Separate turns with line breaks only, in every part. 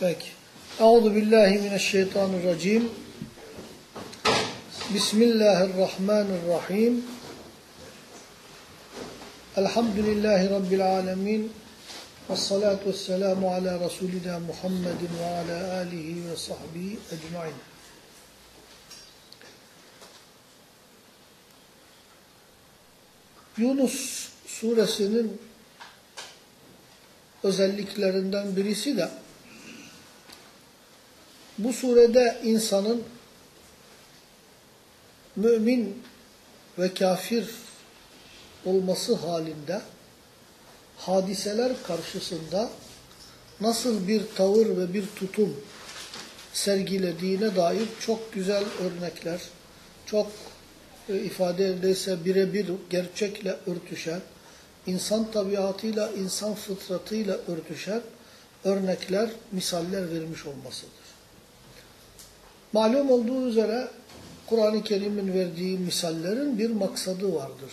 Peki. Euzu billahi mineşşeytanirracim. Bismillahirrahmanirrahim. Elhamdülillahi rabbil alamin. Ves salatu vesselamu ala rasulina Muhammedin ve ala alihi ve sahbihi ecmaîn. Yunus suresinin özelliklerinden birisi de bu surede insanın mümin ve kafir olması halinde hadiseler karşısında nasıl bir tavır ve bir tutum sergilediğine dair çok güzel örnekler, çok e, ifade edilse birebir gerçekle örtüşen, insan tabiatıyla, insan fıtratıyla örtüşen örnekler, misaller vermiş olmasıdır. Malum olduğu üzere Kur'an-ı Kerim'in verdiği misallerin bir maksadı vardır.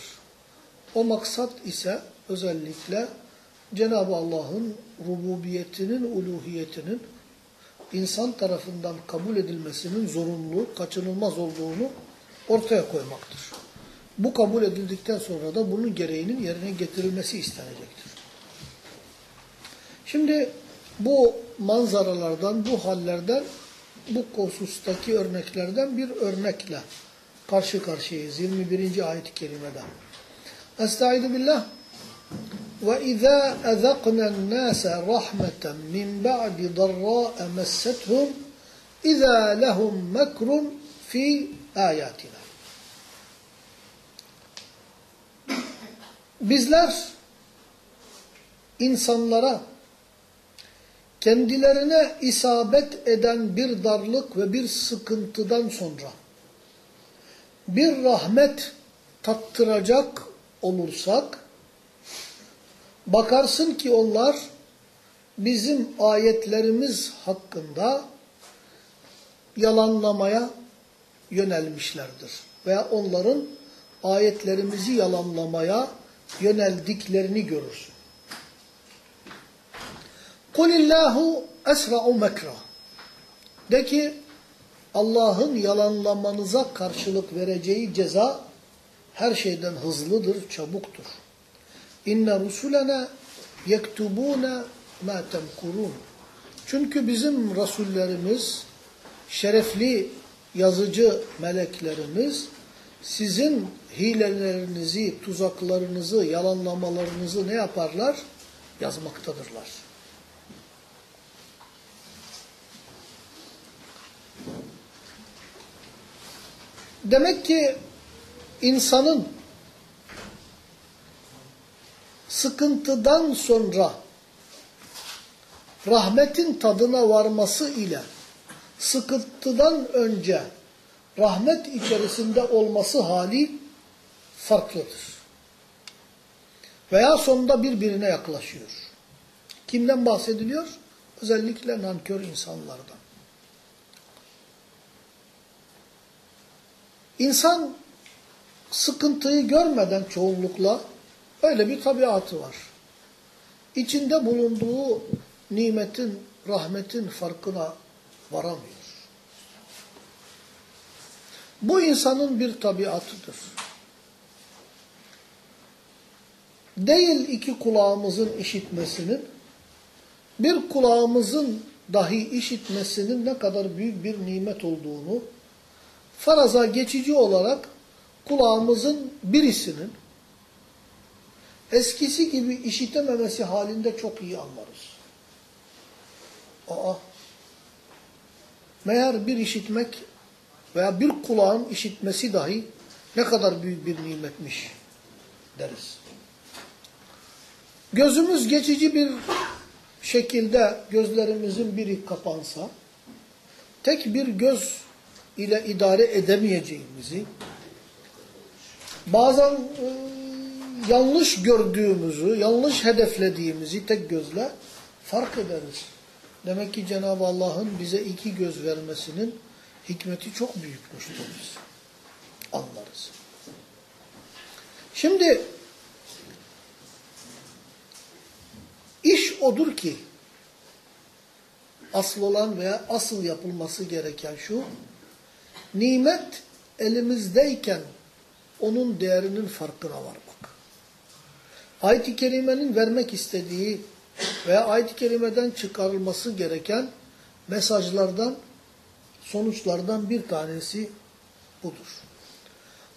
O maksat ise özellikle Cenab-ı Allah'ın rububiyetinin, uluhiyetinin insan tarafından kabul edilmesinin zorunlu, kaçınılmaz olduğunu ortaya koymaktır. Bu kabul edildikten sonra da bunun gereğinin yerine getirilmesi istenecektir. Şimdi bu manzaralardan, bu hallerden, bu kosustaki örneklerden bir örnekle karşı karşıyayız. 21. ayet-i kerimeden. Estaizu billah. وَإِذَا أَذَقْنَا النَّاسَ رَحْمَةً مِنْ بَعْدِ ضَرَّاءَ مَسَّتْهُمْ إِذَا لَهُمْ مَكْرٌ فِي آيَاتِنَا Bizler insanlara kendilerine isabet eden bir darlık ve bir sıkıntıdan sonra bir rahmet tattıracak olursak bakarsın ki onlar bizim ayetlerimiz hakkında yalanlamaya yönelmişlerdir. Veya onların ayetlerimizi yalanlamaya yöneldiklerini görürsün. Kulillahu esra'u mekra. De ki Allah'ın yalanlamanıza karşılık vereceği ceza her şeyden hızlıdır, çabuktur. İnne rusulena yektubuna ma temkurun. Çünkü bizim rasullerimiz, şerefli yazıcı meleklerimiz sizin hilelerinizi, tuzaklarınızı, yalanlamalarınızı ne yaparlar? Yazmaktadırlar. Demek ki insanın sıkıntıdan sonra rahmetin tadına varması ile sıkıntıdan önce rahmet içerisinde olması hali farklıdır. Veya sonunda birbirine yaklaşıyor. Kimden bahsediliyor? Özellikle nankör insanlardan. İnsan sıkıntıyı görmeden çoğunlukla öyle bir tabiatı var. İçinde bulunduğu nimetin, rahmetin farkına varamıyor. Bu insanın bir tabiatıdır. Değil iki kulağımızın işitmesinin, bir kulağımızın dahi işitmesinin ne kadar büyük bir nimet olduğunu, faraza geçici olarak kulağımızın birisinin eskisi gibi işitememesi halinde çok iyi anlarız. Aa, meğer bir işitmek veya bir kulağın işitmesi dahi ne kadar büyük bir nimetmiş deriz. Gözümüz geçici bir şekilde gözlerimizin biri kapansa, tek bir göz ile idare edemeyeceğimizi, bazen e, yanlış gördüğümüzü, yanlış hedeflediğimizi tek gözle fark ederiz. Demek ki Cenab-ı Allah'ın bize iki göz vermesinin hikmeti çok büyükmüş biz. Anlarız. Şimdi iş odur ki asıl olan veya asıl yapılması gereken şu, nimet elimizdeyken onun değerinin farkına varmak. Ayet-i Kerime'nin vermek istediği veya ayet-i kerimeden çıkarılması gereken mesajlardan, sonuçlardan bir tanesi budur.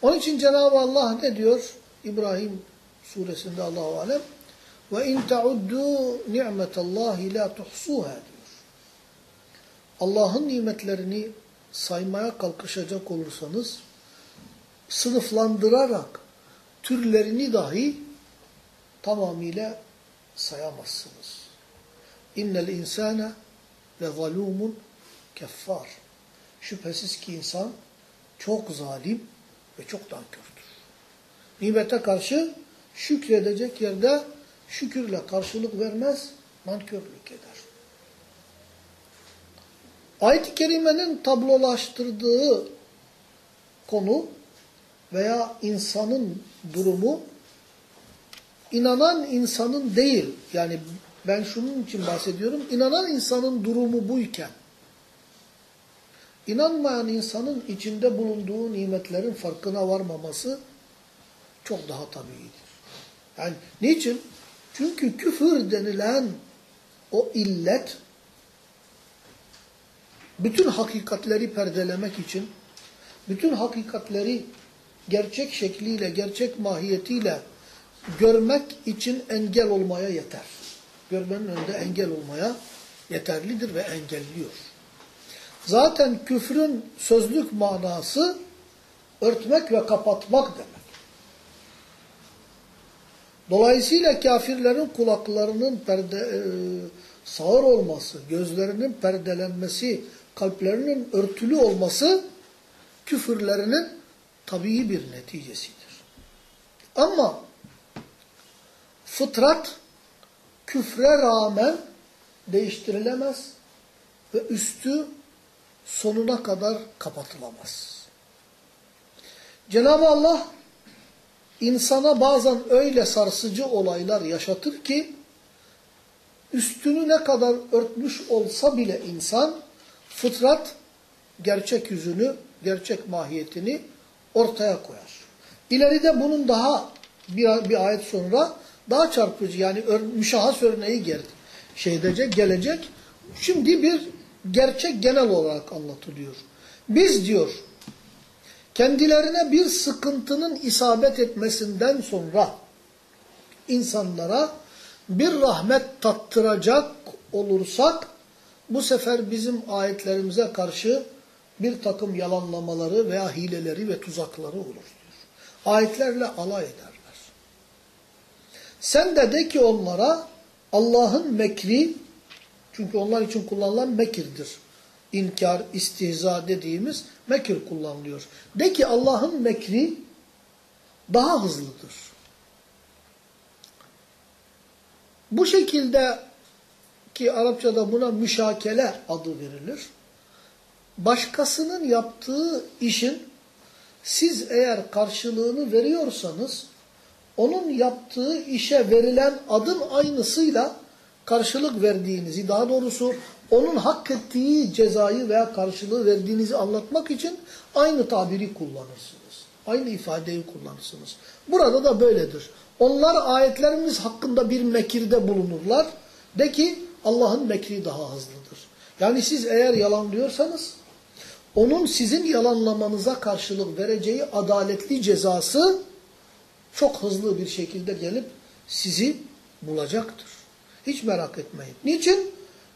Onun için Cenab-ı Allah ne diyor? İbrahim suresinde Allahu alem ve in tauddu ni'metallahi la tuhsuha diyor. Allah'ın nimetlerini saymaya kalkışacak olursanız sınıflandırarak türlerini dahi tamamıyla sayamazsınız. İnnel insane le zalumun keffar. Şüphesiz ki insan çok zalim ve çok nankördür. Nimete karşı şükredecek yerde şükürle karşılık vermez, nankörlük eder. Ayet-i Kerime'nin tablolaştırdığı konu veya insanın durumu inanan insanın değil. Yani ben şunun için bahsediyorum. İnanan insanın durumu buyken inanmayan insanın içinde bulunduğu nimetlerin farkına varmaması çok daha tabiidir. Yani niçin? Çünkü küfür denilen o illet bütün hakikatleri perdelemek için, bütün hakikatleri gerçek şekliyle, gerçek mahiyetiyle görmek için engel olmaya yeter. Görmenin önünde engel olmaya yeterlidir ve engelliyor. Zaten küfrün sözlük manası örtmek ve kapatmak demek. Dolayısıyla kafirlerin kulaklarının perde, e, sağır olması, gözlerinin perdelenmesi, kalplerinin örtülü olması küfürlerinin tabii bir neticesidir. Ama fıtrat küfre rağmen değiştirilemez ve üstü sonuna kadar kapatılamaz. Cenab-ı Allah insana bazen öyle sarsıcı olaylar yaşatır ki üstünü ne kadar örtmüş olsa bile insan fıtrat gerçek yüzünü, gerçek mahiyetini ortaya koyar. İleride bunun daha bir, bir ayet sonra daha çarpıcı yani ör, müşahhas örneği gel, şeydece, gelecek. Şimdi bir gerçek genel olarak anlatılıyor. Biz diyor kendilerine bir sıkıntının isabet etmesinden sonra insanlara bir rahmet tattıracak olursak bu sefer bizim ayetlerimize karşı bir takım yalanlamaları veya hileleri ve tuzakları olur. Ayetlerle alay ederler. Sen de de ki onlara Allah'ın mekri çünkü onlar için kullanılan mekirdir. İnkar, istihza dediğimiz mekir kullanılıyor. De ki Allah'ın mekri daha hızlıdır. Bu şekilde ki Arapçada buna müşakele adı verilir. Başkasının yaptığı işin siz eğer karşılığını veriyorsanız onun yaptığı işe verilen adın aynısıyla karşılık verdiğinizi, daha doğrusu onun hak ettiği cezayı veya karşılığı verdiğinizi anlatmak için aynı tabiri kullanırsınız. Aynı ifadeyi kullanırsınız. Burada da böyledir. Onlar ayetlerimiz hakkında bir mekirde bulunurlar. De ki Allah'ın mekri daha hızlıdır. Yani siz eğer yalanlıyorsanız onun sizin yalanlamanıza karşılık vereceği adaletli cezası çok hızlı bir şekilde gelip sizi bulacaktır. Hiç merak etmeyin. Niçin?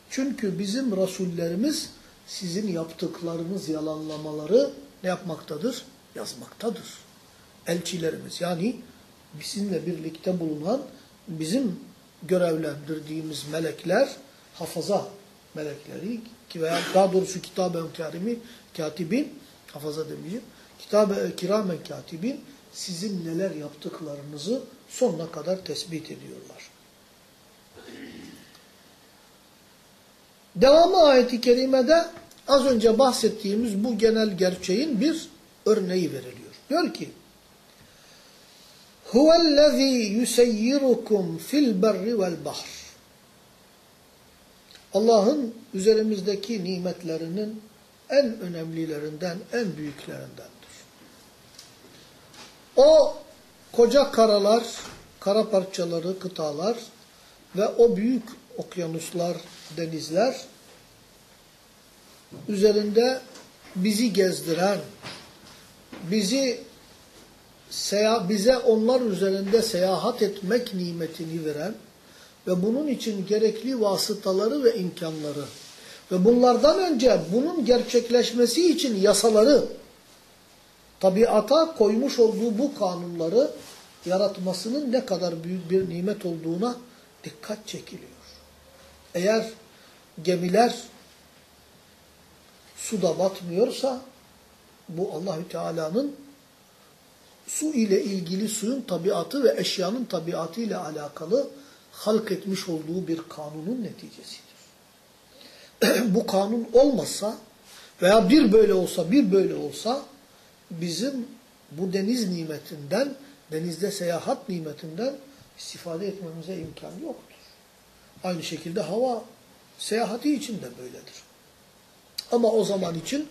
Çünkü bizim rasullerimiz sizin yaptıklarınız yalanlamaları ne yapmaktadır? Yazmaktadır. Elçilerimiz yani bizimle birlikte bulunan bizim görevlendirdiğimiz melekler hafaza melekleri ki veya daha doğrusu kitab-ı kerimi katibin hafaza demeyeceğim. Kitab-ı kiramen katibin sizin neler yaptıklarınızı sonuna kadar tespit ediyorlar. Devamı ayeti kerimede az önce bahsettiğimiz bu genel gerçeğin bir örneği veriliyor. Diyor ki Huvellezî yuseyyirukum fil berri vel bahr. Allah'ın üzerimizdeki nimetlerinin en önemlilerinden, en büyüklerindendir. O koca karalar, kara parçaları, kıtalar ve o büyük okyanuslar, denizler üzerinde bizi gezdiren, bizi seya bize onlar üzerinde seyahat etmek nimetini veren ve bunun için gerekli vasıtaları ve imkanları ve bunlardan önce bunun gerçekleşmesi için yasaları tabiata koymuş olduğu bu kanunları yaratmasının ne kadar büyük bir nimet olduğuna dikkat çekiliyor. Eğer gemiler suda batmıyorsa bu Allahü Teala'nın su ile ilgili suyun tabiatı ve eşyanın tabiatı ile alakalı halk etmiş olduğu bir kanunun neticesidir. bu kanun olmasa veya bir böyle olsa bir böyle olsa bizim bu deniz nimetinden, denizde seyahat nimetinden istifade etmemize imkan yoktur. Aynı şekilde hava seyahati için de böyledir. Ama o zaman için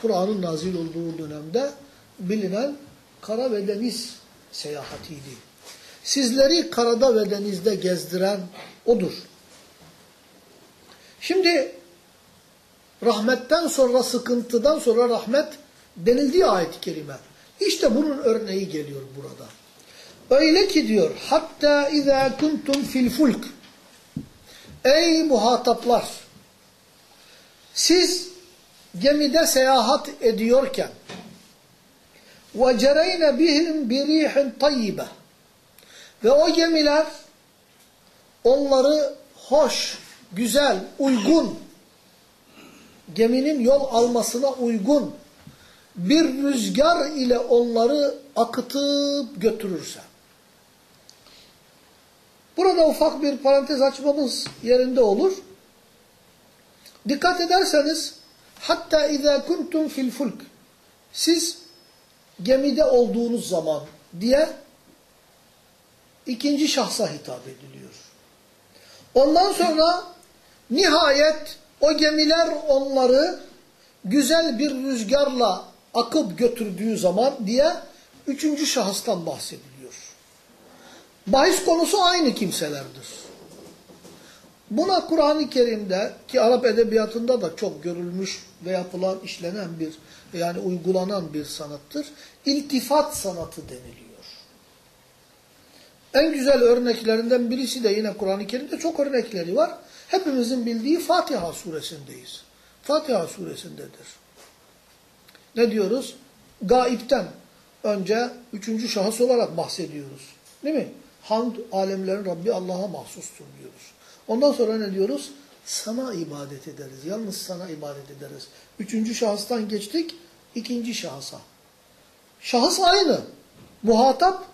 Kur'an'ın nazil olduğu dönemde bilinen kara ve deniz seyahatiydi. Sizleri karada ve denizde gezdiren odur. Şimdi rahmetten sonra sıkıntıdan sonra rahmet denildiği ayet-i kerime. İşte bunun örneği geliyor burada. Öyle ki diyor hatta izâ kuntum fil fulk Ey muhataplar siz gemide seyahat ediyorken وَجَرَيْنَ بِهِمْ بِرِيحٍ طَيِّبَةٍ Ve o gemiler onları hoş, güzel, uygun, geminin yol almasına uygun bir rüzgar ile onları akıtıp götürürse. Burada ufak bir parantez açmamız yerinde olur. Dikkat ederseniz hatta izâ kuntum fil fulk siz gemide olduğunuz zaman diye ikinci şahsa hitap ediliyor. Ondan sonra nihayet o gemiler onları güzel bir rüzgarla akıp götürdüğü zaman diye üçüncü şahıstan bahsediliyor. Bahis konusu aynı kimselerdir. Buna Kur'an-ı Kerim'de ki Arap edebiyatında da çok görülmüş ve yapılan, işlenen bir yani uygulanan bir sanattır. İltifat sanatı deniliyor. En güzel örneklerinden birisi de yine Kur'an-ı Kerim'de çok örnekleri var. Hepimizin bildiği Fatiha suresindeyiz. Fatiha suresindedir. Ne diyoruz? Gaipten önce üçüncü şahıs olarak bahsediyoruz. Değil mi? Hamd alemlerin Rabbi Allah'a mahsustur diyoruz. Ondan sonra ne diyoruz? Sana ibadet ederiz. Yalnız sana ibadet ederiz. Üçüncü şahıstan geçtik, ikinci şahısa. Şahıs aynı. Muhatap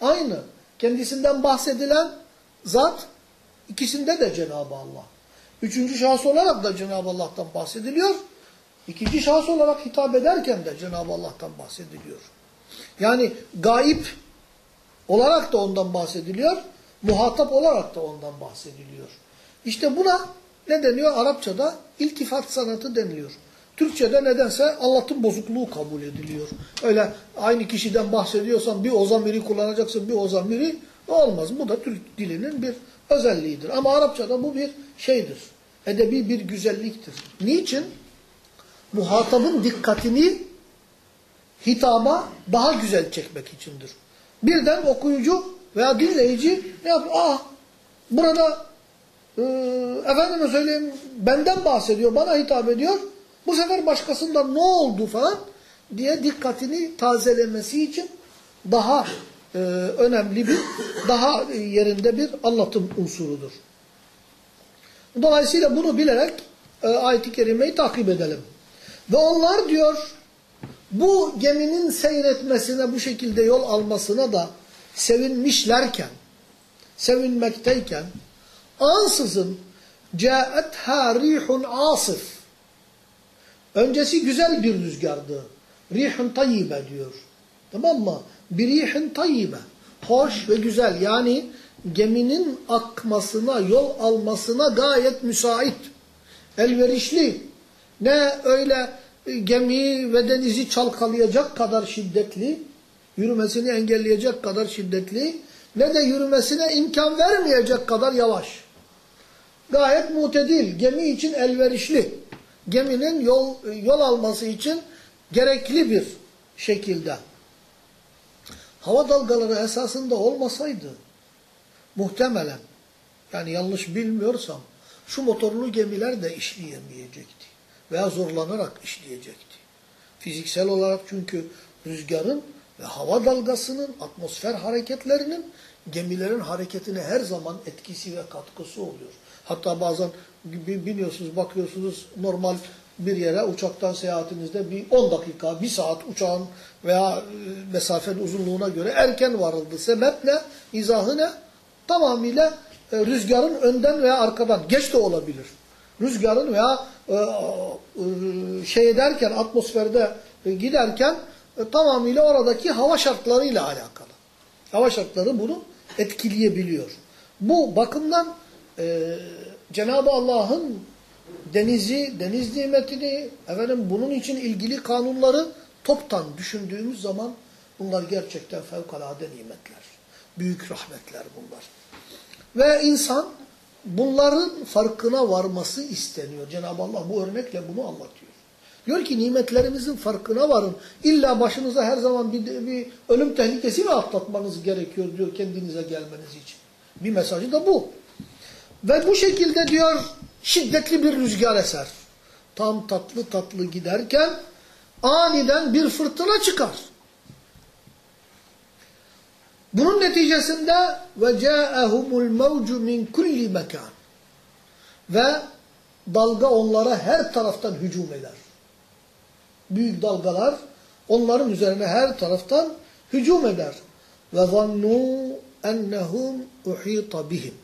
aynı. Kendisinden bahsedilen zat ikisinde de Cenab-ı Allah. Üçüncü şahıs olarak da Cenab-ı Allah'tan bahsediliyor. İkinci şahıs olarak hitap ederken de Cenab-ı Allah'tan bahsediliyor. Yani gaip olarak da ondan bahsediliyor. Muhatap olarak da ondan bahsediliyor. İşte buna ne deniyor? Arapçada iltifat sanatı deniliyor. Türkçe'de nedense anlatım bozukluğu kabul ediliyor. Öyle aynı kişiden bahsediyorsan bir o zamiri kullanacaksın, bir o zamiri olmaz. Bu da Türk dilinin bir özelliğidir. Ama Arapçada bu bir şeydir. Edebi bir güzelliktir. Niçin? Muhatabın dikkatini hitaba daha güzel çekmek içindir. Birden okuyucu veya dinleyici ne yapıyor? Ah burada e, efendime söyleyeyim benden bahsediyor, bana hitap ediyor. Bu sefer başkasından ne oldu falan diye dikkatini tazelemesi için daha e, önemli bir, daha yerinde bir anlatım unsurudur. Dolayısıyla bunu bilerek e, ayet-i kerimeyi takip edelim. Ve onlar diyor bu geminin seyretmesine bu şekilde yol almasına da sevinmişlerken, sevinmekteyken ansızın caetha rihun asif öncesi güzel bir rüzgardı. Rihun tayyibe diyor. Tamam mı? Bir rihin tayyibe. Hoş ve güzel yani geminin akmasına, yol almasına gayet müsait, elverişli. Ne öyle gemiyi ve denizi çalkalayacak kadar şiddetli, yürümesini engelleyecek kadar şiddetli, ne de yürümesine imkan vermeyecek kadar yavaş. Gayet mutedil, gemi için elverişli. Geminin yol, yol alması için gerekli bir şekilde. Hava dalgaları esasında olmasaydı muhtemelen yani yanlış bilmiyorsam şu motorlu gemiler de işleyemeyecekti. Veya zorlanarak işleyecekti. Fiziksel olarak çünkü rüzgarın ve hava dalgasının, atmosfer hareketlerinin gemilerin hareketine her zaman etkisi ve katkısı oluyor. Hatta bazen biliyorsunuz, bakıyorsunuz normal bir yere uçaktan seyahatinizde bir 10 dakika, bir saat uçağın veya mesafenin uzunluğuna göre erken varıldı. Sebep ne? İzahı ne? Tamamıyla e, rüzgarın önden veya arkadan, geç de olabilir. Rüzgarın veya e, e, şey ederken, atmosferde e, giderken e, tamamıyla oradaki hava şartlarıyla alakalı. Hava şartları bunu etkileyebiliyor. Bu bakımdan e, Cenab-ı Allah'ın denizi, deniz nimetini, efendim bunun için ilgili kanunları toptan düşündüğümüz zaman bunlar gerçekten fevkalade nimetler. Büyük rahmetler bunlar. Ve insan bunların farkına varması isteniyor. Cenab-ı Allah bu örnekle bunu anlatıyor. Diyor ki nimetlerimizin farkına varın. İlla başınıza her zaman bir, bir ölüm tehlikesi mi atlatmanız gerekiyor diyor kendinize gelmeniz için. Bir mesajı da bu. Ve bu şekilde diyor şiddetli bir rüzgar eser. Tam tatlı tatlı giderken aniden bir fırtına çıkar. Bunun neticesinde ve ca'ahumul mevcu min kulli mekan. Ve dalga onlara her taraftan hücum eder. Büyük dalgalar onların üzerine her taraftan hücum eder. Ve zannu ennehum uhita bihim.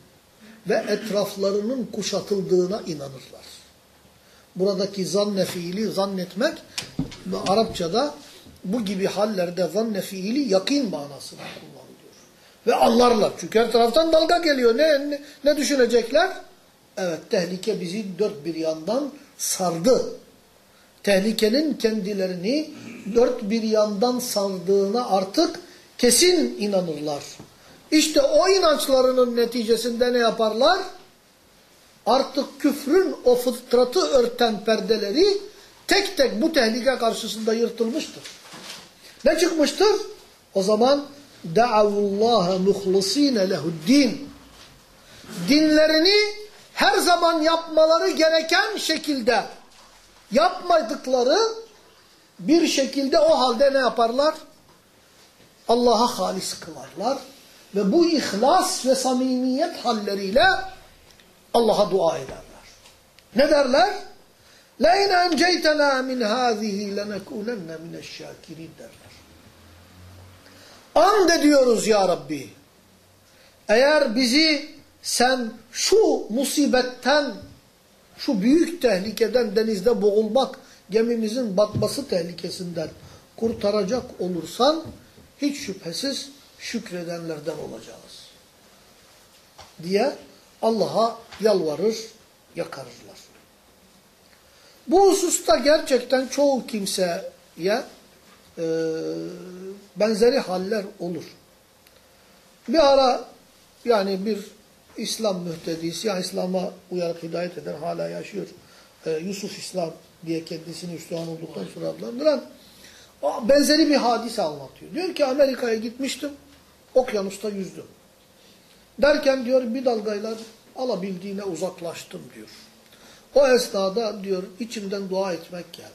Ve etraflarının kuşatıldığına inanırlar. Buradaki zanne fiili zannetmek Arapçada bu gibi hallerde zanne fiili yakin manasına kullanılıyor. Ve anlarlar. Çünkü her taraftan dalga geliyor. Ne, ne, ne düşünecekler? Evet tehlike bizi dört bir yandan sardı. Tehlikenin kendilerini dört bir yandan sardığına artık kesin inanırlar. İşte o inançlarının neticesinde ne yaparlar? Artık küfrün o fıtratı örten perdeleri tek tek bu tehlike karşısında yırtılmıştır. Ne çıkmıştır? O zaman da'avullaha muhlisine lehuddin. Dinlerini her zaman yapmaları gereken şekilde yapmadıkları bir şekilde o halde ne yaparlar? Allah'a halis kılarlar. Ve bu ihlas ve samimiyet halleriyle Allah'a dua ederler. Ne derler? لَاِنْ اَنْجَيْتَنَا مِنْ هَذِهِ لَنَكُونَنَّ مِنَ الشَّاكِرِينَ derler. And ediyoruz ya Rabbi. Eğer bizi sen şu musibetten, şu büyük tehlikeden, denizde boğulmak, gemimizin batması tehlikesinden kurtaracak olursan, hiç şüphesiz şükredenlerden olacağız. Diye Allah'a yalvarır, yakarırlar. Bu hususta gerçekten çoğu kimseye e, benzeri haller olur. Bir ara yani bir İslam mühtedisi, yani İslam'a uyarak hidayet eden hala yaşıyor. E, Yusuf İslam diye kendisini Müslüman olduktan sonra adlandıran benzeri bir hadise anlatıyor. Diyor ki Amerika'ya gitmiştim, okyanusta yüzdüm. Derken diyor bir dalgayla alabildiğine uzaklaştım diyor. O esnada diyor içimden dua etmek geldi.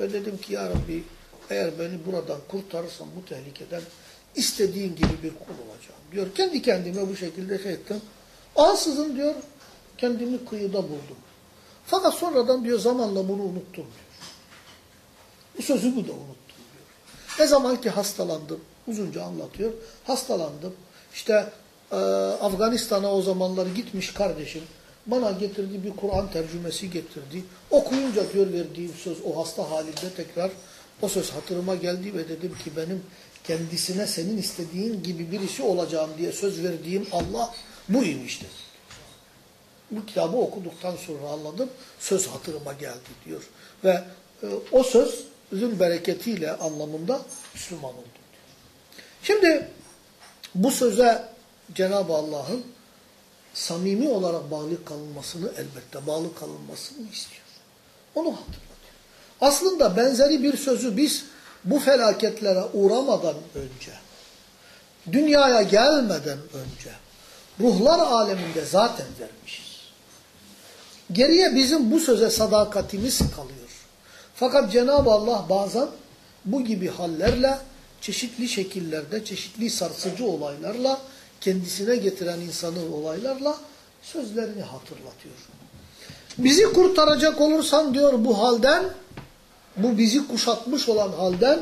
Ve dedim ki ya Rabbi eğer beni buradan kurtarırsan bu tehlikeden istediğin gibi bir kul olacağım. Diyor kendi kendime bu şekilde şey ettim. Ansızın diyor kendimi kıyıda buldum. Fakat sonradan diyor zamanla bunu unuttum diyor. Bu sözümü de unuttum diyor. Ne zaman ki hastalandım, uzunca anlatıyor, hastalandım. İşte e, Afganistan'a o zamanlar gitmiş kardeşim. Bana getirdi bir Kur'an tercümesi getirdi. Okuyunca diyor verdiğim söz o hasta halinde tekrar o söz hatırıma geldi ve dedim ki benim kendisine senin istediğin gibi birisi olacağım diye söz verdiğim Allah buymuş Bu kitabı okuduktan sonra anladım. Söz hatırıma geldi diyor. Ve e, o sözün bereketiyle anlamında Müslüman oldum diyor. Şimdi bu söze Cenab-ı Allah'ın samimi olarak bağlı kalınmasını elbette bağlı kalınmasını istiyor. Onu hatırlatıyor. Aslında benzeri bir sözü biz bu felaketlere uğramadan önce, dünyaya gelmeden önce, ruhlar aleminde zaten vermişiz. Geriye bizim bu söze sadakatimiz kalıyor. Fakat Cenab-ı Allah bazen bu gibi hallerle, çeşitli şekillerde, çeşitli sarsıcı olaylarla, kendisine getiren insanın olaylarla sözlerini hatırlatıyor. Bizi kurtaracak olursan diyor bu halden, bu bizi kuşatmış olan halden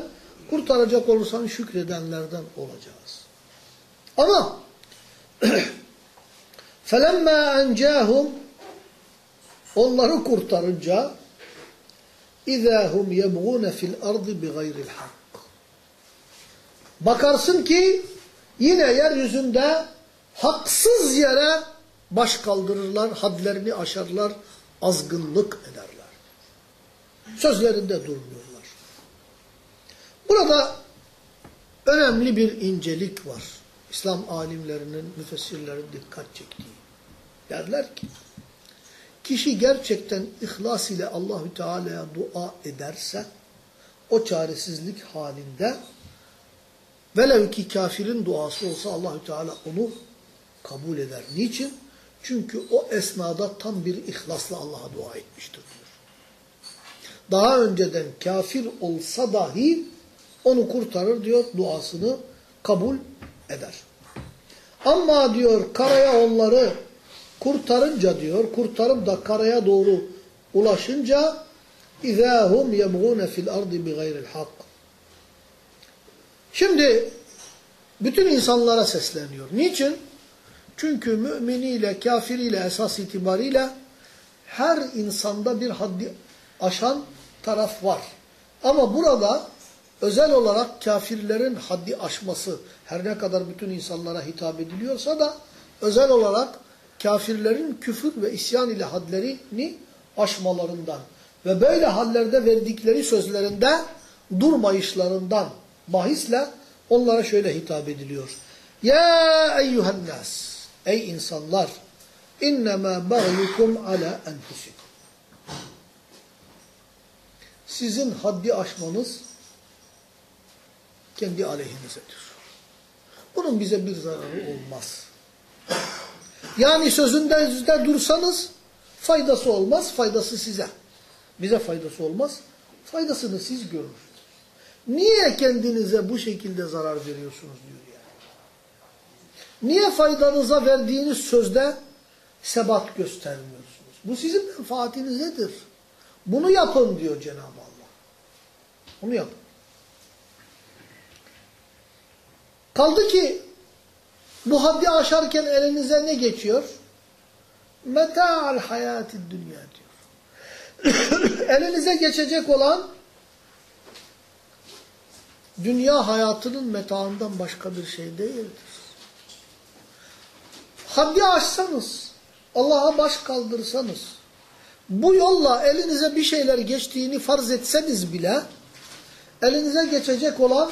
kurtaracak olursan şükredenlerden olacağız. Ama فَلَمَّا اَنْجَاهُمْ Onları kurtarınca اِذَا هُمْ يَبْغُونَ فِي الْأَرْضِ بِغَيْرِ الْحَقِّ Bakarsın ki yine yeryüzünde haksız yere baş kaldırırlar, hadlerini aşarlar, azgınlık ederler. Sözlerinde durmuyorlar. Burada önemli bir incelik var. İslam alimlerinin, müfessirlerin dikkat çektiği. Derler ki, kişi gerçekten ihlas ile Allahü Teala'ya dua ederse, o çaresizlik halinde, velev ki kafirin duası olsa Allahü Teala onu kabul eder. Niçin? Çünkü o esnada tam bir ihlasla Allah'a dua etmiştir diyor. Daha önceden kafir olsa dahi onu kurtarır diyor, duasını kabul eder. Ama diyor karaya onları kurtarınca diyor, kurtarıp da karaya doğru ulaşınca اِذَا هُمْ يَبْغُونَ فِي الْأَرْضِ بِغَيْرِ الْحَقِّ Şimdi bütün insanlara sesleniyor. Niçin? Çünkü müminiyle, kafiriyle esas itibariyle her insanda bir haddi aşan taraf var. Ama burada özel olarak kafirlerin haddi aşması her ne kadar bütün insanlara hitap ediliyorsa da özel olarak kafirlerin küfür ve isyan ile hadlerini aşmalarından ve böyle hallerde verdikleri sözlerinde durmayışlarından bahisle onlara şöyle hitap ediliyor. Ya eyyühennas ey insanlar innema bağyukum ala enfusikum sizin haddi aşmanız kendi aleyhinizedir. Bunun bize bir zararı olmaz. Yani sözünde yüzde dursanız faydası olmaz, faydası size. Bize faydası olmaz, faydasını siz görürsünüz. Niye kendinize bu şekilde zarar veriyorsunuz diyor yani. Niye faydanıza verdiğiniz sözde sebat göstermiyorsunuz? Bu sizin menfaatinizedir. Bunu yapın diyor Cenab-ı Allah. Bunu yapın. Kaldı ki bu haddi aşarken elinize ne geçiyor? Meta'al hayati dünya diyor. elinize geçecek olan dünya hayatının metaından başka bir şey değildir. Haddi aşsanız, Allah'a baş kaldırsanız, bu yolla elinize bir şeyler geçtiğini farz etseniz bile, elinize geçecek olan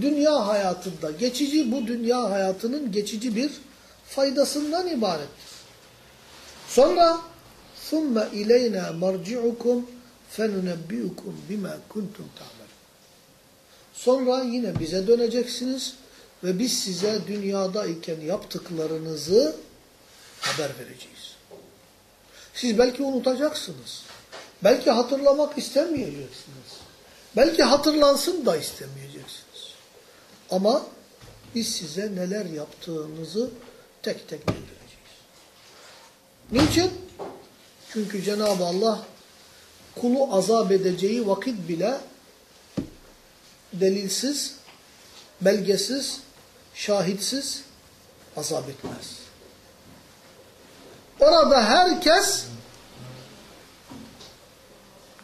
dünya hayatında, geçici bu dünya hayatının geçici bir faydasından ibarettir. Sonra ثُمَّ اِلَيْنَا مَرْجِعُكُمْ فَنُنَبِّئُكُمْ بِمَا كُنْتُمْ تَعْمَلُونَ Sonra yine bize döneceksiniz ve biz size dünyadayken yaptıklarınızı haber vereceğiz. Siz belki unutacaksınız. Belki hatırlamak istemeyeceksiniz. Belki hatırlansın da istemeyeceksiniz. Ama biz size neler yaptığınızı tek tek bildireceğiz. Niçin? Çünkü Cenab-ı Allah kulu azap edeceği vakit bile delilsiz, belgesiz, şahitsiz azap etmez. Orada herkes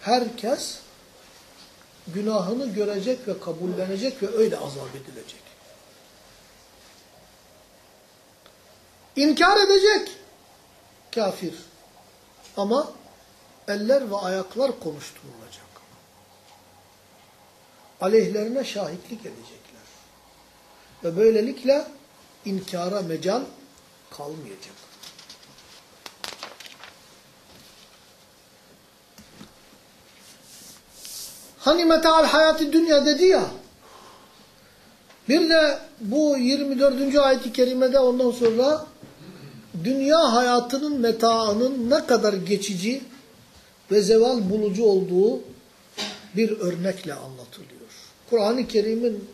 herkes günahını görecek ve kabullenecek ve öyle azap edilecek. İnkar edecek kafir. Ama eller ve ayaklar konuşturulacak. Aleyhlerine şahitlik edecekler. Ve böylelikle inkara mecal kalmayacak. Hani meta'al hayatı dünya dedi ya. Bir de bu 24. ayet-i kerimede ondan sonra dünya hayatının metaının ne kadar geçici ve zeval bulucu olduğu bir örnekle anlatılıyor. Kur'an-ı Kerim'in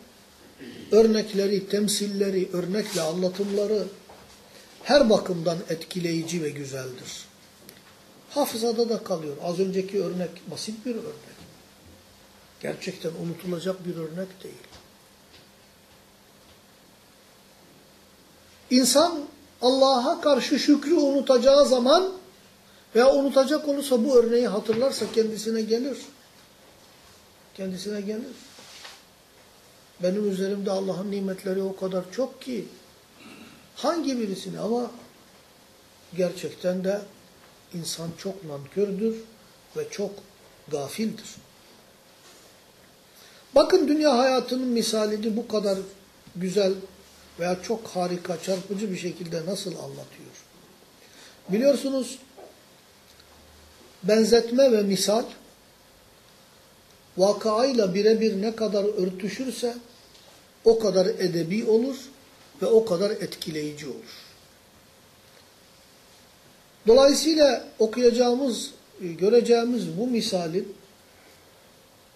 örnekleri, temsilleri, örnekle anlatımları her bakımdan etkileyici ve güzeldir. Hafızada da kalıyor. Az önceki örnek basit bir örnek. Gerçekten unutulacak bir örnek değil. İnsan Allah'a karşı şükrü unutacağı zaman veya unutacak olursa bu örneği hatırlarsa kendisine gelir. Kendisine gelir. Benim üzerimde Allah'ın nimetleri o kadar çok ki hangi birisini ama gerçekten de insan çok nankördür ve çok gafildir. Bakın dünya hayatının misalini bu kadar güzel veya çok harika, çarpıcı bir şekilde nasıl anlatıyor? Biliyorsunuz benzetme ve misal vakayla birebir ne kadar örtüşürse o kadar edebi olur ve o kadar etkileyici olur. Dolayısıyla okuyacağımız, göreceğimiz bu misalin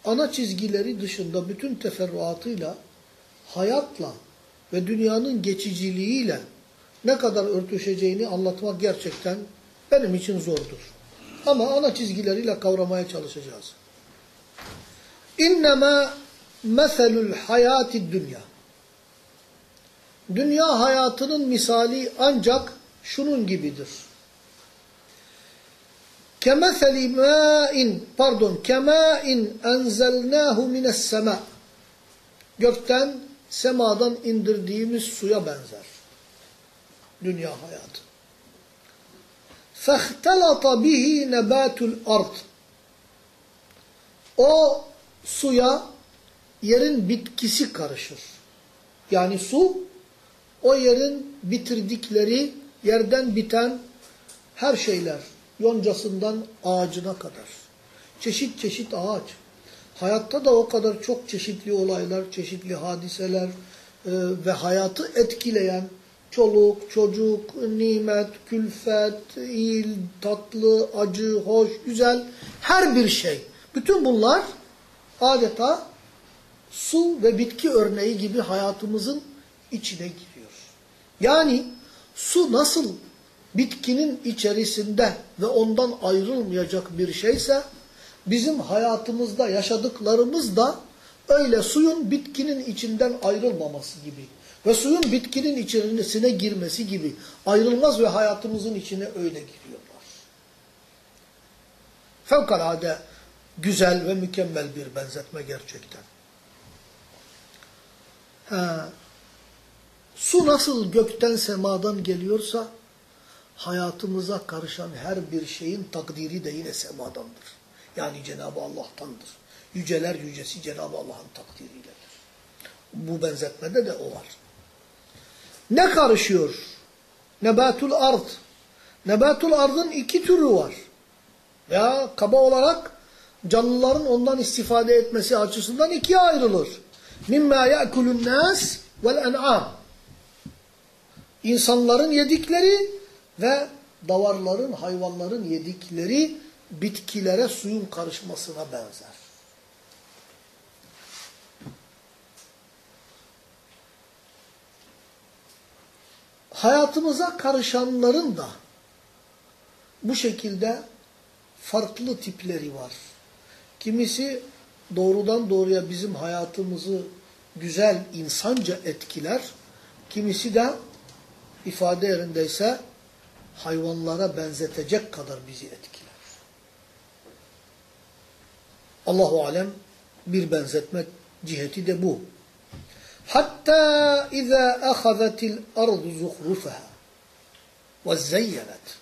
ana çizgileri dışında bütün teferruatıyla hayatla ve dünyanın geçiciliğiyle ne kadar örtüşeceğini anlatmak gerçekten benim için zordur. Ama ana çizgileriyle kavramaya çalışacağız. İnnemâ meselül hayâti dünya. Dünya hayatının misali ancak şunun gibidir kemeseli mâin pardon kemâin enzelnâhu minessemâ gökten semadan indirdiğimiz suya benzer. Dünya hayatı. Fehtelata bihi nebatul ard. O suya yerin bitkisi karışır. Yani su o yerin bitirdikleri yerden biten her şeyler yoncasından ağacına kadar. Çeşit çeşit ağaç. Hayatta da o kadar çok çeşitli olaylar, çeşitli hadiseler e, ve hayatı etkileyen çoluk, çocuk, nimet, külfet, iyil, tatlı, acı, hoş, güzel her bir şey. Bütün bunlar adeta su ve bitki örneği gibi hayatımızın içine giriyor. Yani su nasıl bitkinin içerisinde ve ondan ayrılmayacak bir şeyse bizim hayatımızda yaşadıklarımız da öyle suyun bitkinin içinden ayrılmaması gibi ve suyun bitkinin içerisine girmesi gibi ayrılmaz ve hayatımızın içine öyle giriyorlar. Fevkalade güzel ve mükemmel bir benzetme gerçekten. Ha, su nasıl gökten semadan geliyorsa hayatımıza karışan her bir şeyin takdiri de yine semadandır. Yani Cenab-ı Allah'tandır. Yüceler yücesi Cenab-ı Allah'ın takdiriyledir. Bu benzetmede de o var. Ne karışıyor? Nebatul ard. Nebatul ardın iki türü var. Ya kaba olarak canlıların ondan istifade etmesi açısından ikiye ayrılır. Mimma ya'kulun nas vel en'am. İnsanların yedikleri ve davarların, hayvanların yedikleri bitkilere suyun karışmasına benzer. Hayatımıza karışanların da bu şekilde farklı tipleri var. Kimisi doğrudan doğruya bizim hayatımızı güzel, insanca etkiler. Kimisi de ifade yerindeyse hayvanlara benzetecek kadar bizi etkiler. Allahu alem bir benzetme ciheti de bu. Hatta iza ahazatil ardu zuhrufaha ve zeyyenet.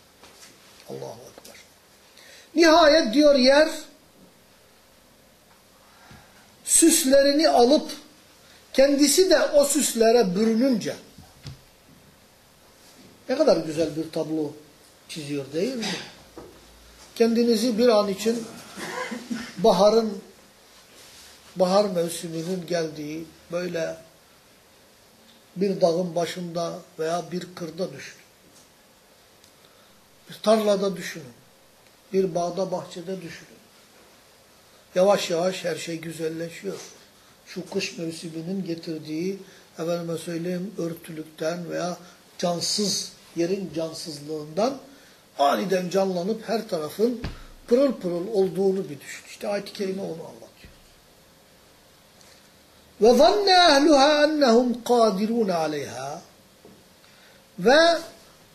Allahu Ekber. Nihayet diyor yer süslerini alıp kendisi de o süslere bürününce ne kadar güzel bir tablo çiziyor değil mi? Kendinizi bir an için baharın bahar mevsiminin geldiği böyle bir dağın başında veya bir kırda düşünün. Bir tarlada düşünün. Bir bağda bahçede düşünün. Yavaş yavaş her şey güzelleşiyor. Şu kış mevsiminin getirdiği efendime söyleyeyim örtülükten veya cansız yerin cansızlığından aniden canlanıp her tarafın pırıl pırıl olduğunu bir düşün. İşte ayet-i kerime onu anlatıyor. Ve zanne ehluha ennehum kadirun aleyha ve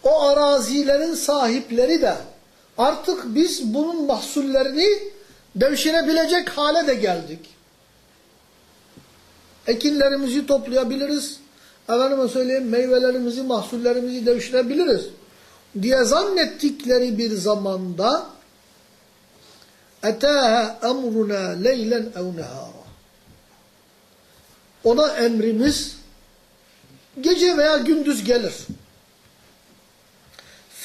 o arazilerin sahipleri de artık biz bunun mahsullerini devşirebilecek hale de geldik. Ekinlerimizi toplayabiliriz Efendime söyleyeyim meyvelerimizi, mahsullerimizi devşirebiliriz. Diye zannettikleri bir zamanda etâhe emruna leylen ev nehâra. Ona emrimiz gece veya gündüz gelir.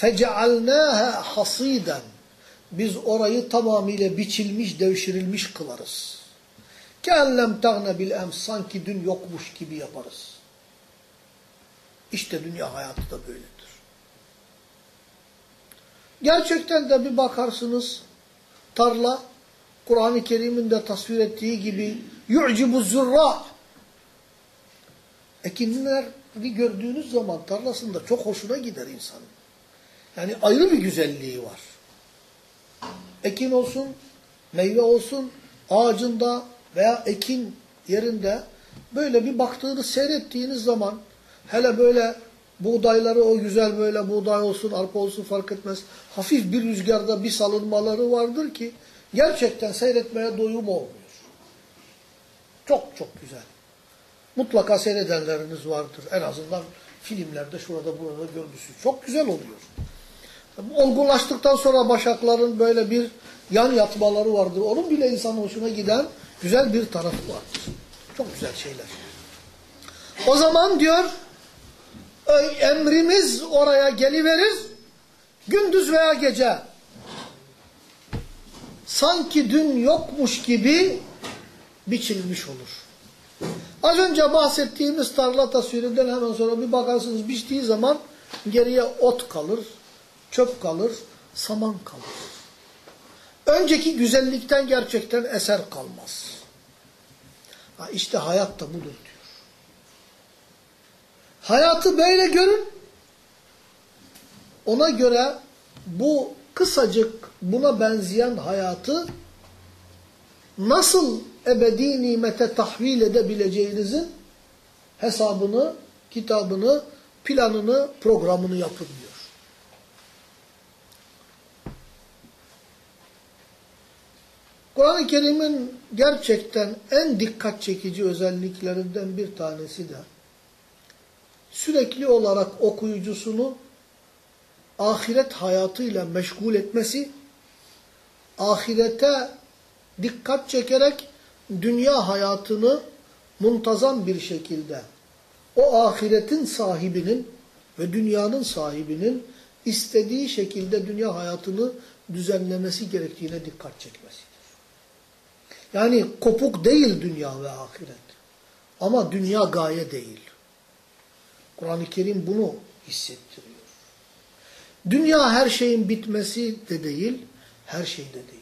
فَجَعَلْنَاهَا حَصِيدًا Biz orayı tamamıyla biçilmiş, devşirilmiş kılarız. كَاَنْ تَغْنَ بِالْاَمْ Sanki dün yokmuş gibi yaparız. İşte dünya hayatı da böyledir. Gerçekten de bir bakarsınız tarla Kur'an-ı Kerim'in de tasvir ettiği gibi yu'cibu zurra ekinleri gördüğünüz zaman tarlasında çok hoşuna gider insanın. Yani ayrı bir güzelliği var. Ekin olsun, meyve olsun, ağacında veya ekin yerinde böyle bir baktığınız, seyrettiğiniz zaman hele böyle buğdayları o güzel böyle buğday olsun, arpa olsun fark etmez. Hafif bir rüzgarda bir salınmaları vardır ki gerçekten seyretmeye doyum olmuyor. Çok çok güzel. Mutlaka seyredenleriniz vardır. En azından filmlerde şurada burada görmüşsünüz. Çok güzel oluyor. Olgunlaştıktan sonra başakların böyle bir yan yatmaları vardır. Onun bile insanın hoşuna giden güzel bir tarafı vardır. Çok güzel şeyler. O zaman diyor emrimiz oraya geliverir gündüz veya gece sanki dün yokmuş gibi biçilmiş olur. Az önce bahsettiğimiz tarla tasvirinden hemen sonra bir bakarsınız biçtiği zaman geriye ot kalır, çöp kalır, saman kalır. Önceki güzellikten gerçekten eser kalmaz. Ha işte hayat da budur diyor. Hayatı böyle görün. Ona göre bu kısacık buna benzeyen hayatı nasıl ebedi nimete tahvil edebileceğinizin hesabını, kitabını, planını, programını yapın diyor. Kur'an-ı Kerim'in gerçekten en dikkat çekici özelliklerinden bir tanesi de sürekli olarak okuyucusunu ahiret hayatıyla meşgul etmesi, ahirete dikkat çekerek dünya hayatını muntazam bir şekilde o ahiretin sahibinin ve dünyanın sahibinin istediği şekilde dünya hayatını düzenlemesi gerektiğine dikkat çekmesidir. Yani kopuk değil dünya ve ahiret. Ama dünya gaye değil. Kur'an-ı Kerim bunu hissettiriyor. Dünya her şeyin bitmesi de değil, her şey de değil.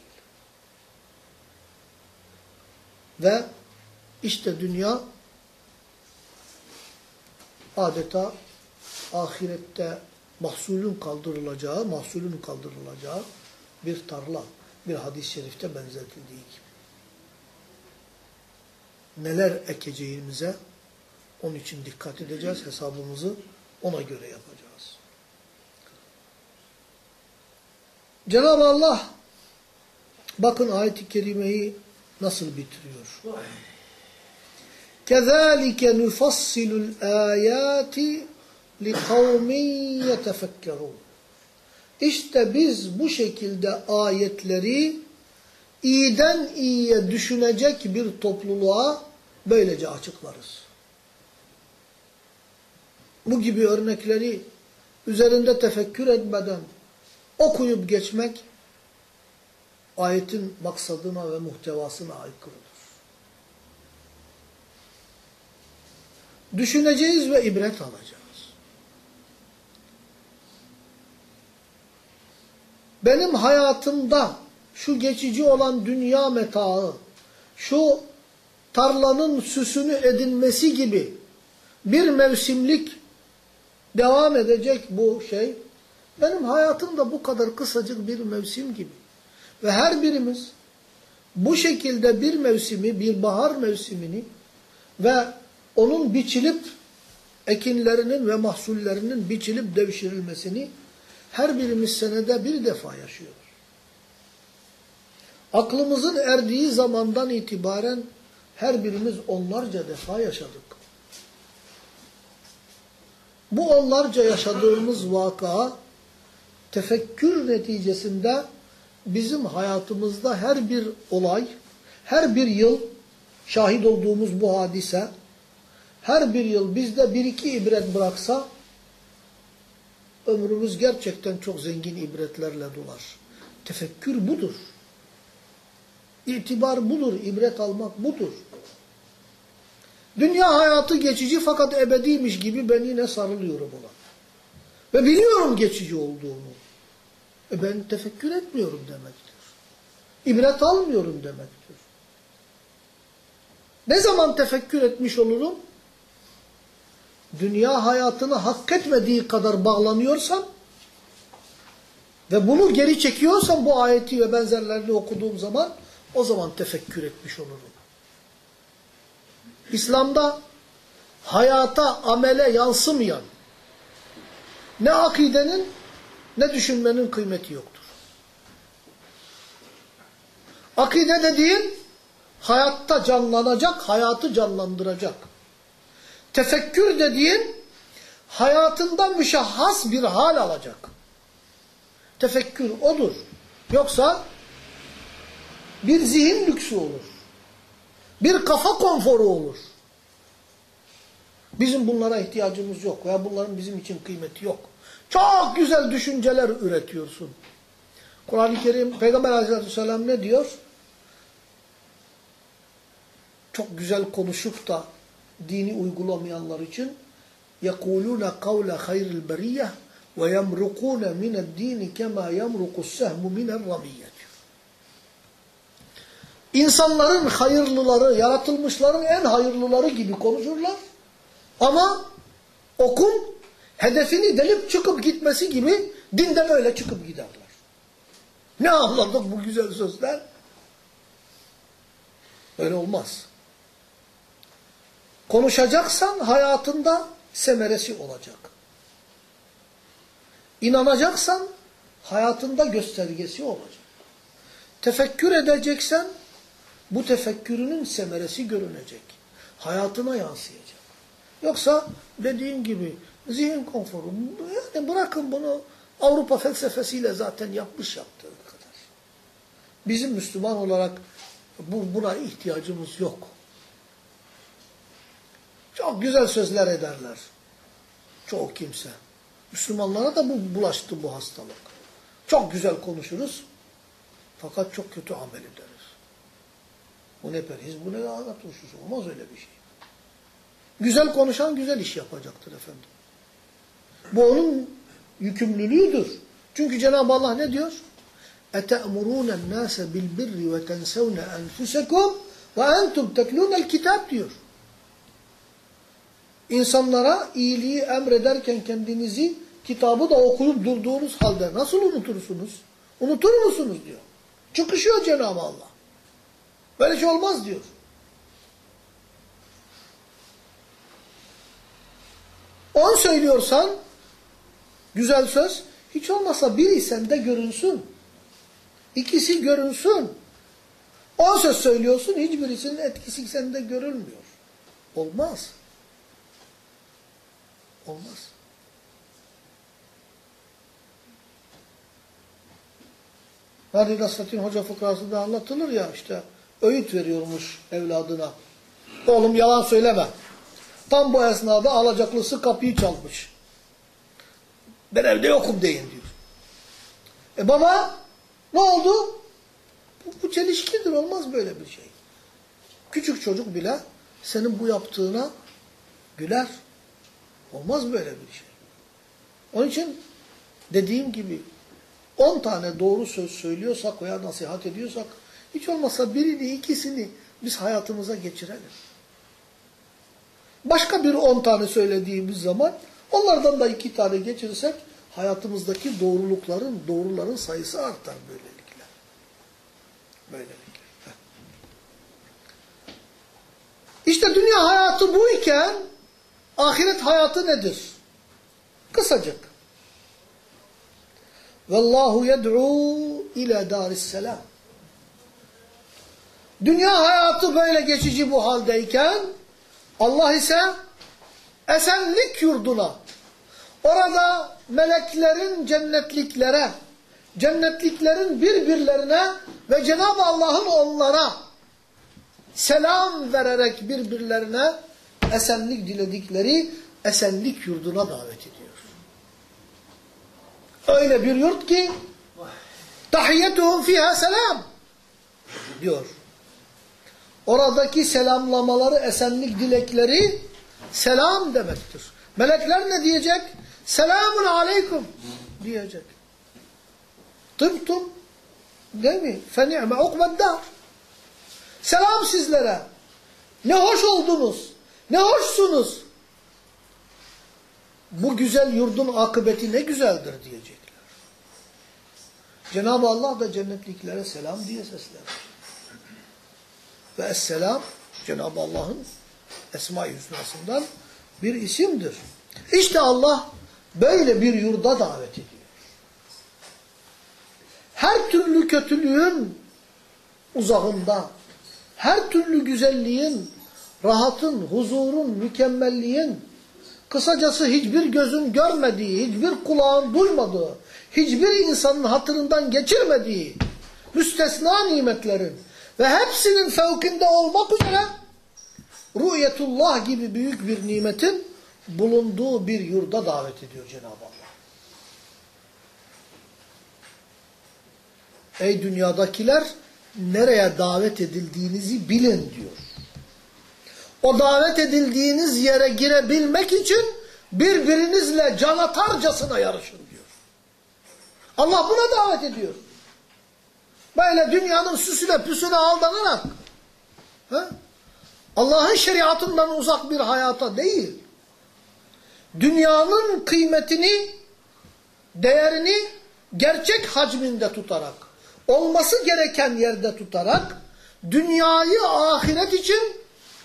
Ve işte dünya adeta ahirette mahsulün kaldırılacağı, mahsulün kaldırılacağı bir tarla, bir hadis-i şerifte benzetildiği gibi. Neler ekeceğimize onun için dikkat edeceğiz, hesabımızı ona göre yapacağız. Cenab-ı Allah bakın ayet-i kerimeyi nasıl bitiriyor? كَذَٰلِكَ نُفَصِّلُ الْآيَاتِ لِقَوْمٍ يَتَفَكَّرُونَ İşte biz bu şekilde ayetleri iyiden iyiye düşünecek bir topluluğa böylece açıklarız. Bu gibi örnekleri üzerinde tefekkür etmeden okuyup geçmek ayetin maksadına ve muhtevasına aykırıdır. Düşüneceğiz ve ibret alacağız. Benim hayatımda şu geçici olan dünya metaı, şu tarlanın süsünü edinmesi gibi bir mevsimlik devam edecek bu şey, benim hayatım da bu kadar kısacık bir mevsim gibi. Ve her birimiz bu şekilde bir mevsimi, bir bahar mevsimini ve onun biçilip ekinlerinin ve mahsullerinin biçilip devşirilmesini her birimiz senede bir defa yaşıyoruz. Aklımızın erdiği zamandan itibaren her birimiz onlarca defa yaşadık. Bu onlarca yaşadığımız vaka tefekkür neticesinde bizim hayatımızda her bir olay, her bir yıl şahit olduğumuz bu hadise, her bir yıl bizde bir iki ibret bıraksa, ömrümüz gerçekten çok zengin ibretlerle dolar. Tefekkür budur. İtibar budur, ibret almak budur. Dünya hayatı geçici fakat ebediymiş gibi ben yine sarılıyorum ona. Ve biliyorum geçici olduğunu. E ben tefekkür etmiyorum demektir. İbret almıyorum demektir. Ne zaman tefekkür etmiş olurum? Dünya hayatını hak etmediği kadar bağlanıyorsam ve bunu geri çekiyorsam bu ayeti ve benzerlerini okuduğum zaman o zaman tefekkür etmiş olurum. İslam'da hayata, amele yansımayan ne akidenin ne düşünmenin kıymeti yoktur. Akide dediğin hayatta canlanacak, hayatı canlandıracak. Tefekkür dediğin hayatında müşahhas bir hal alacak. Tefekkür odur. Yoksa bir zihin lüksü olur. Bir kafa konforu olur. Bizim bunlara ihtiyacımız yok veya bunların bizim için kıymeti yok. Çok güzel düşünceler üretiyorsun. Kur'an-ı Kerim, Peygamber aleyhissalatü vesselam ne diyor? Çok güzel konuşup da dini uygulamayanlar için يَقُولُونَ قَوْلَ خَيْرِ الْبَرِيَّةِ وَيَمْرُقُونَ مِنَ الدِّينِ كَمَا يَمْرُقُ السَّهْمُ مِنَ الرَّمِيَّةِ İnsanların hayırlıları, yaratılmışların en hayırlıları gibi konuşurlar. Ama okun hedefini delip çıkıp gitmesi gibi dinden öyle çıkıp giderler. Ne anladık bu güzel sözler? Öyle olmaz. Konuşacaksan hayatında semeresi olacak. İnanacaksan hayatında göstergesi olacak. Tefekkür edeceksen bu tefekkürünün semeresi görünecek. Hayatına yansıyacak. Yoksa dediğin gibi zihin konforu, yani bırakın bunu Avrupa felsefesiyle zaten yapmış yaptığı kadar. Bizim Müslüman olarak bu, buna ihtiyacımız yok. Çok güzel sözler ederler. Çoğu kimse. Müslümanlara da bu bulaştı bu hastalık. Çok güzel konuşuruz. Fakat çok kötü amel ederiz. Bu ne perhiz, bu ne lanet hususu. Olmaz öyle bir şey. Güzel konuşan güzel iş yapacaktır efendim. Bu onun yükümlülüğüdür. Çünkü Cenab-ı Allah ne diyor? اَتَأْمُرُونَ النَّاسَ بِالْبِرِّ وَتَنْسَوْنَ أَنْفُسَكُمْ وَاَنْتُمْ تَكْلُونَ الْكِتَابِ diyor. İnsanlara iyiliği emrederken kendinizi kitabı da okuyup durduğunuz halde nasıl unutursunuz? Unutur musunuz diyor. Çıkışıyor Cenab-ı Allah. Böyle şey olmaz diyor. On söylüyorsan güzel söz hiç olmasa biri sende görünsün. İkisi görünsün. On söz söylüyorsun hiçbirisinin etkisi sende görülmüyor. Olmaz. Olmaz. Hadi Nasrettin Hoca fıkrasında anlatılır ya işte öğüt veriyormuş evladına. Oğlum yalan söyleme. Tam bu esnada alacaklısı kapıyı çalmış. Ben evde yokum deyin diyor. E baba ne oldu? Bu, bu çelişkidir olmaz böyle bir şey. Küçük çocuk bile senin bu yaptığına güler. Olmaz böyle bir şey. Onun için dediğim gibi 10 tane doğru söz söylüyorsak veya nasihat ediyorsak hiç olmazsa birini ikisini biz hayatımıza geçirelim. Başka bir 10 tane söylediğimiz zaman onlardan da iki tane geçirirsek hayatımızdaki doğrulukların, doğruların sayısı artar böylelikle. Böylelikle. İşte dünya hayatı bu iken ahiret hayatı nedir? Kısacık. Vallahu yed'u ila daris selam. Dünya hayatı böyle geçici bu haldeyken Allah ise esenlik yurduna orada meleklerin cennetliklere cennetliklerin birbirlerine ve Cenab-ı Allah'ın onlara selam vererek birbirlerine esenlik diledikleri esenlik yurduna davet ediyor. Öyle bir yurt ki tahiyyetuhum fiha selam diyor. Oradaki selamlamaları, esenlik dilekleri selam demektir. Melekler ne diyecek? Selamun aleyküm diyecek. Tıbtum değil mi? Feni'me ukbeddar. Selam sizlere. Ne hoş oldunuz. Ne hoşsunuz. Bu güzel yurdun akıbeti ne güzeldir diyecekler. Cenab-ı Allah da cennetliklere selam diye seslenir. Ve Esselam Cenab-ı Allah'ın Esma-i Hüsna'sından bir isimdir. İşte Allah böyle bir yurda davet ediyor. Her türlü kötülüğün uzağında, her türlü güzelliğin, rahatın, huzurun, mükemmelliğin, kısacası hiçbir gözün görmediği, hiçbir kulağın duymadığı, hiçbir insanın hatırından geçirmediği müstesna nimetlerin ve hepsinin fevkinde olmak üzere rü'yetullah gibi büyük bir nimetin bulunduğu bir yurda davet ediyor Cenab-ı Allah. Ey dünyadakiler nereye davet edildiğinizi bilin diyor. O davet edildiğiniz yere girebilmek için birbirinizle can atarcasına yarışın diyor. Allah buna davet ediyor. Böyle dünyanın süsüne püsüne aldanarak Allah'ın şeriatından uzak bir hayata değil, dünyanın kıymetini, değerini gerçek hacminde tutarak, olması gereken yerde tutarak, dünyayı ahiret için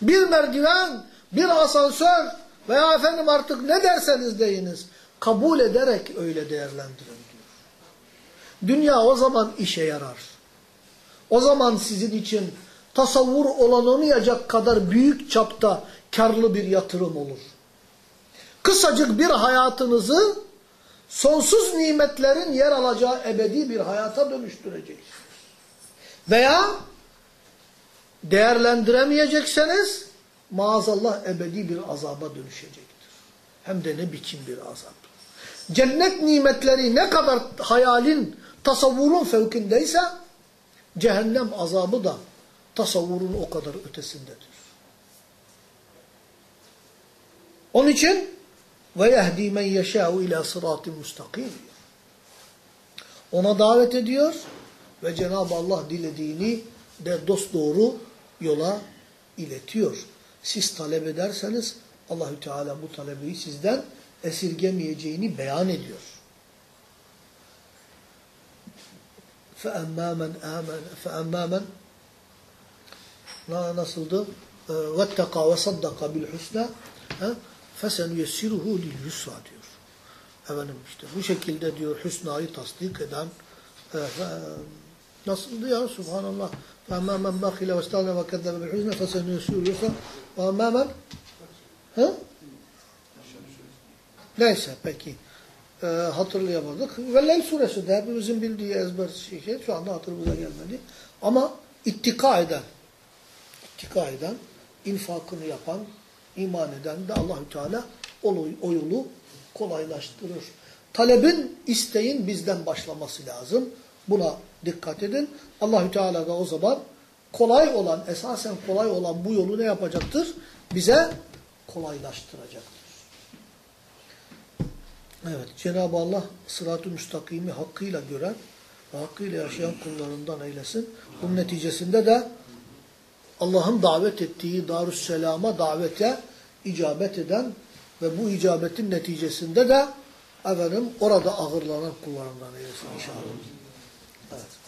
bir merdiven, bir asansör veya efendim artık ne derseniz deyiniz, kabul ederek öyle değerlendirin diyor. Dünya o zaman işe yarar. O zaman sizin için tasavvur olanamayacak kadar büyük çapta karlı bir yatırım olur. Kısacık bir hayatınızı sonsuz nimetlerin yer alacağı ebedi bir hayata dönüştüreceksiniz. Veya değerlendiremeyecekseniz maazallah ebedi bir azaba dönüşecektir. Hem de ne biçim bir azap. Cennet nimetleri ne kadar hayalin, tasavvurun fevkindeyse cehennem azabı da tasavvurun o kadar ötesindedir. Onun için ve yehdi men yeşâ'u ilâ sıratı müstakim. Ona davet ediyor ve Cenab-ı Allah dilediğini de dosdoğru yola iletiyor. Siz talep ederseniz Allahü Teala bu talebi sizden esirgemeyeceğini beyan ediyor. فَاَمَّا مَنْ آمَنَ فَاَمَّا مَنْ La nasıldı? وَاتَّقَى وَصَدَّقَ بِالْحُسْنَى فَسَنْيَسِّرُهُ لِلْيُسْرَى diyor. Efendim işte bu şekilde diyor hüsnayı tasdik eden e, e, nasıldı ya subhanallah فَاَمَّا مَنْ بَخِلَ وَاسْتَغْنَى وَكَذَّبَ بِالْحُسْنَى فَسَنْيَسِّرُهُ لِلْيُسْرَى وَاَمَّا مَنْ Neyse peki. Ee, hatırlayamadık. Velleyl suresi de hepimizin bildiği ezber şey, şu anda hatırımıza gelmedi. Ama ittika eden, ittika eden, infakını yapan, iman eden de Allahü Teala o, o yolu kolaylaştırır. Talebin, isteğin bizden başlaması lazım. Buna dikkat edin. Allahü Teala da o zaman kolay olan, esasen kolay olan bu yolu ne yapacaktır? Bize kolaylaştıracaktır. Evet, Cenab-ı Allah sırat-ı müstakimi hakkıyla gören ve hakkıyla yaşayan kullarından eylesin. Bunun neticesinde de Allah'ın davet ettiği Darüsselam'a davete icabet eden ve bu icabetin neticesinde de efendim orada ağırlanan kullarından eylesin inşallah. Evet.